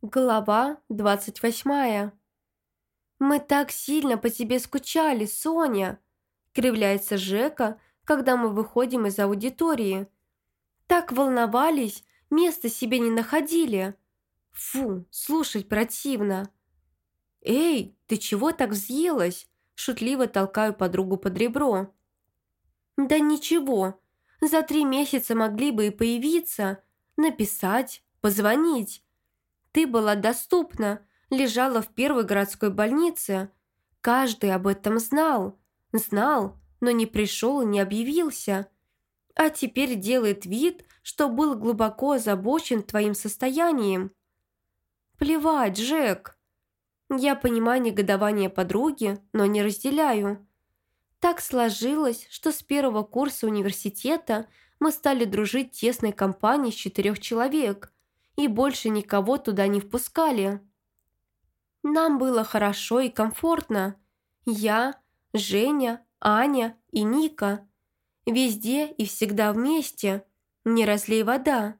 Глава двадцать восьмая. «Мы так сильно по тебе скучали, Соня!» Кривляется Жека, когда мы выходим из аудитории. «Так волновались, места себе не находили!» «Фу, слушать противно!» «Эй, ты чего так взъелась?» Шутливо толкаю подругу под ребро. «Да ничего, за три месяца могли бы и появиться, написать, позвонить». Ты была доступна, лежала в первой городской больнице. Каждый об этом знал. Знал, но не пришел и не объявился. А теперь делает вид, что был глубоко озабочен твоим состоянием. Плевать, Джек. Я понимаю негодование подруги, но не разделяю. Так сложилось, что с первого курса университета мы стали дружить тесной компанией из четырех человек – и больше никого туда не впускали. Нам было хорошо и комфортно. Я, Женя, Аня и Ника. Везде и всегда вместе. Не разлей вода.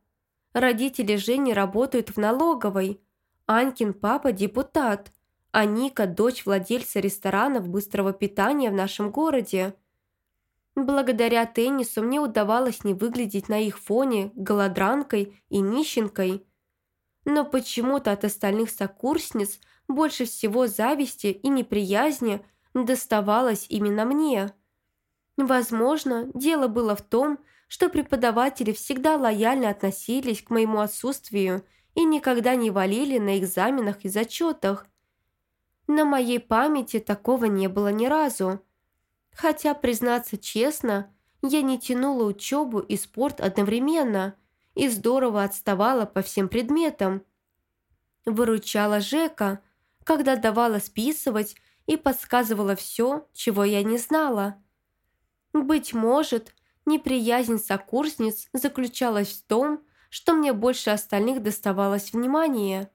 Родители Жени работают в налоговой. Анькин папа депутат, а Ника – дочь владельца ресторанов быстрого питания в нашем городе. Благодаря теннису мне удавалось не выглядеть на их фоне голодранкой и нищенкой но почему-то от остальных сокурсниц больше всего зависти и неприязни доставалось именно мне. Возможно, дело было в том, что преподаватели всегда лояльно относились к моему отсутствию и никогда не валили на экзаменах и зачетах. На моей памяти такого не было ни разу. Хотя, признаться честно, я не тянула учебу и спорт одновременно – и здорово отставала по всем предметам. Выручала Жека, когда давала списывать и подсказывала все, чего я не знала. Быть может, неприязнь сокурсниц заключалась в том, что мне больше остальных доставалось внимание.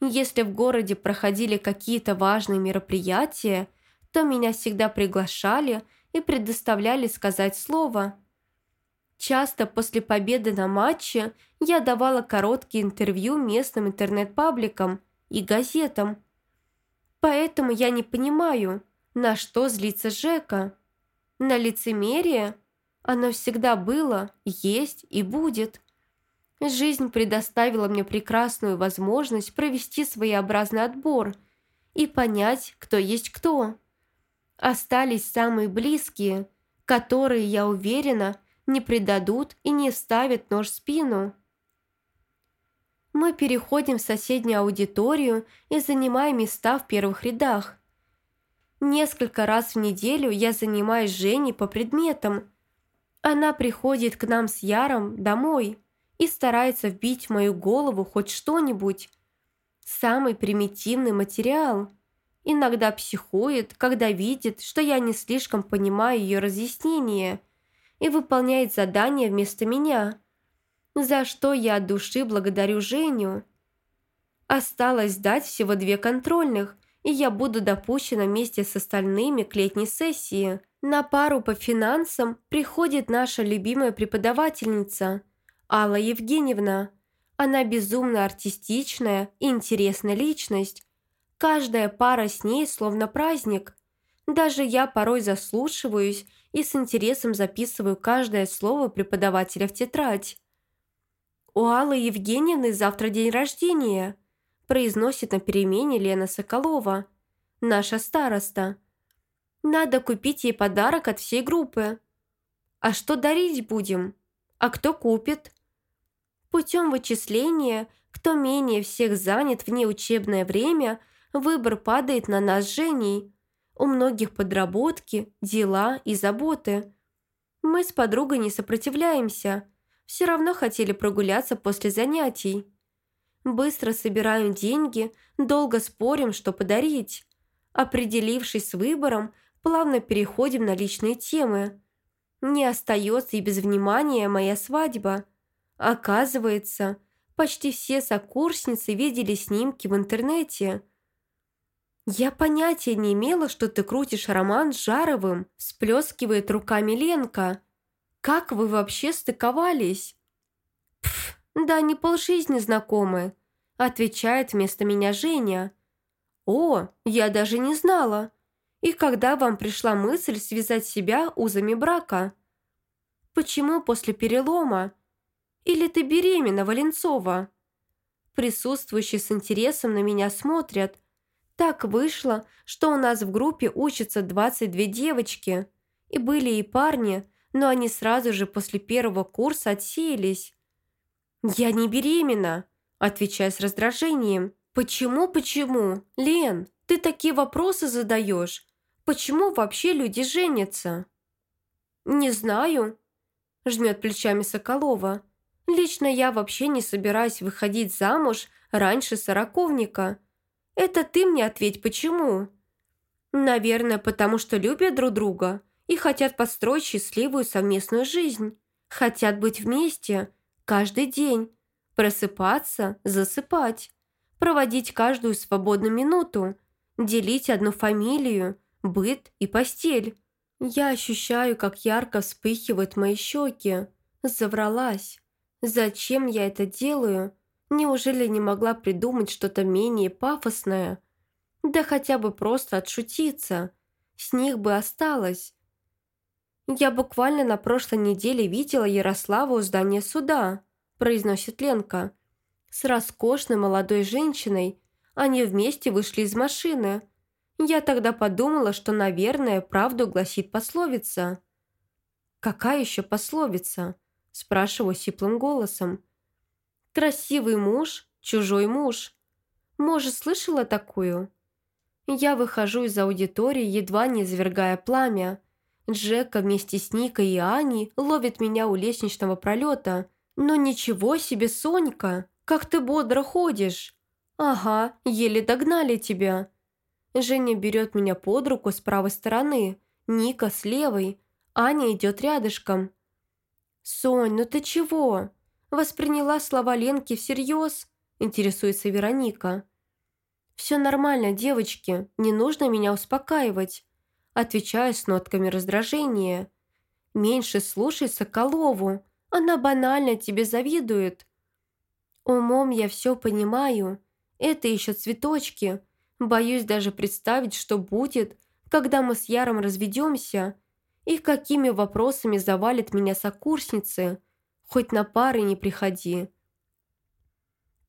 Если в городе проходили какие-то важные мероприятия, то меня всегда приглашали и предоставляли сказать слово – Часто после победы на матче я давала короткие интервью местным интернет-пабликам и газетам. Поэтому я не понимаю, на что злится Жека. На лицемерие? Оно всегда было, есть и будет. Жизнь предоставила мне прекрасную возможность провести своеобразный отбор и понять, кто есть кто. Остались самые близкие, которые, я уверена, не предадут и не вставят нож в спину. Мы переходим в соседнюю аудиторию и занимаем места в первых рядах. Несколько раз в неделю я занимаюсь Женей по предметам. Она приходит к нам с Яром домой и старается вбить в мою голову хоть что-нибудь. Самый примитивный материал. Иногда психует, когда видит, что я не слишком понимаю ее разъяснения – и выполняет задание вместо меня, за что я от души благодарю Женю. Осталось сдать всего две контрольных, и я буду допущена вместе с остальными к летней сессии. На пару по финансам приходит наша любимая преподавательница Алла Евгеньевна. Она безумно артистичная и интересная личность. Каждая пара с ней словно праздник. Даже я порой заслушиваюсь и с интересом записываю каждое слово преподавателя в тетрадь. «У Аллы Евгеньевны завтра день рождения», произносит на перемене Лена Соколова, наша староста. «Надо купить ей подарок от всей группы». «А что дарить будем? А кто купит?» Путем вычисления, кто менее всех занят в неучебное время, выбор падает на нас с Женей – у многих подработки, дела и заботы. Мы с подругой не сопротивляемся. Все равно хотели прогуляться после занятий. Быстро собираем деньги, долго спорим, что подарить. Определившись с выбором, плавно переходим на личные темы. Не остается и без внимания моя свадьба. Оказывается, почти все сокурсницы видели снимки в интернете – «Я понятия не имела, что ты крутишь роман с Жаровым», – сплескивает руками Ленка. «Как вы вообще стыковались?» «Пф, да не полжизни знакомы», Отвечает вместо меня Женя. О, я даже не знала. И когда вам пришла мысль связать себя узами брака? Почему после перелома? Или ты беременна, Валенцова? Присутствующие с интересом на меня смотрят. Так вышло, что у нас в группе учатся 22 девочки. И были и парни, но они сразу же после первого курса отсеялись. «Я не беременна», – отвечаю с раздражением. «Почему, почему? Лен, ты такие вопросы задаешь. Почему вообще люди женятся?» «Не знаю», – жмет плечами Соколова. Лично я вообще не собираюсь выходить замуж раньше сороковника. Это ты мне ответь, почему? Наверное, потому что любят друг друга и хотят построить счастливую совместную жизнь. Хотят быть вместе каждый день, просыпаться, засыпать, проводить каждую свободную минуту, делить одну фамилию, быт и постель. Я ощущаю, как ярко вспыхивают мои щеки. Завралась. Зачем я это делаю? Неужели не могла придумать что-то менее пафосное? Да хотя бы просто отшутиться. С них бы осталось. «Я буквально на прошлой неделе видела Ярослава у здания суда», произносит Ленка. «С роскошной молодой женщиной. Они вместе вышли из машины. Я тогда подумала, что, наверное, правду гласит пословица». «Какая еще пословица?» Спрашиваю сиплым голосом. «Красивый муж, чужой муж. Может, слышала такую?» Я выхожу из аудитории, едва не извергая пламя. Джека вместе с Никой и Аней ловит меня у лестничного пролета. «Но ничего себе, Сонька! Как ты бодро ходишь!» «Ага, еле догнали тебя!» Женя берет меня под руку с правой стороны, Ника с левой, Аня идет рядышком. «Сонь, ну ты чего? Восприняла слова Ленки всерьез?» – интересуется Вероника. «Все нормально, девочки, не нужно меня успокаивать», – отвечаю с нотками раздражения. «Меньше слушай Соколову, она банально тебе завидует». «Умом я все понимаю, это еще цветочки. Боюсь даже представить, что будет, когда мы с Яром разведемся и какими вопросами завалит меня сокурсницы. Хоть на пары не приходи.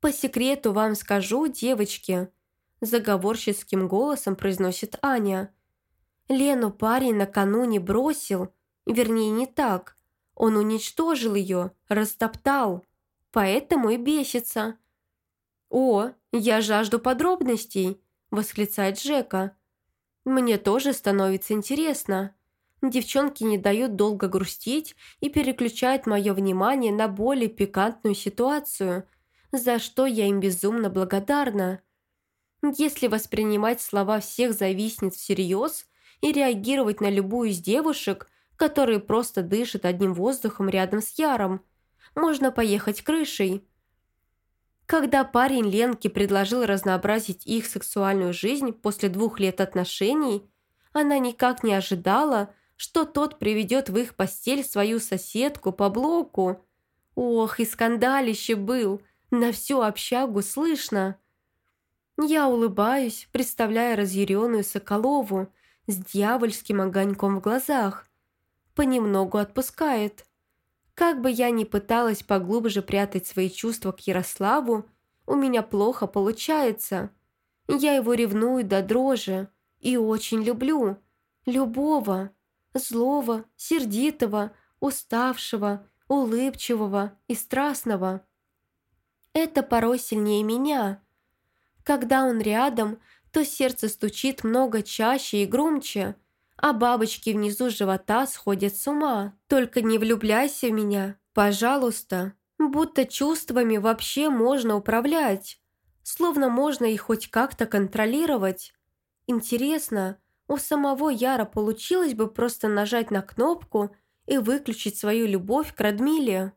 «По секрету вам скажу, девочки», – заговорческим голосом произносит Аня. Лену парень накануне бросил, вернее, не так. Он уничтожил ее, растоптал, поэтому и бесится. «О, я жажду подробностей», – восклицает Жека. «Мне тоже становится интересно». Девчонки не дают долго грустить и переключают мое внимание на более пикантную ситуацию, за что я им безумно благодарна. Если воспринимать слова всех завистниц всерьез и реагировать на любую из девушек, которые просто дышат одним воздухом рядом с Яром, можно поехать крышей. Когда парень Ленки предложил разнообразить их сексуальную жизнь после двух лет отношений, она никак не ожидала, что тот приведет в их постель свою соседку по блоку. Ох, и скандалище был, на всю общагу слышно. Я улыбаюсь, представляя разъяренную Соколову с дьявольским огоньком в глазах. Понемногу отпускает. Как бы я ни пыталась поглубже прятать свои чувства к Ярославу, у меня плохо получается. Я его ревную до дрожи и очень люблю. Любого злого, сердитого, уставшего, улыбчивого и страстного. Это порой сильнее меня. Когда он рядом, то сердце стучит много чаще и громче, а бабочки внизу живота сходят с ума. Только не влюбляйся в меня, пожалуйста. Будто чувствами вообще можно управлять. Словно можно их хоть как-то контролировать. Интересно, у самого Яра получилось бы просто нажать на кнопку и выключить свою любовь к Радмиле.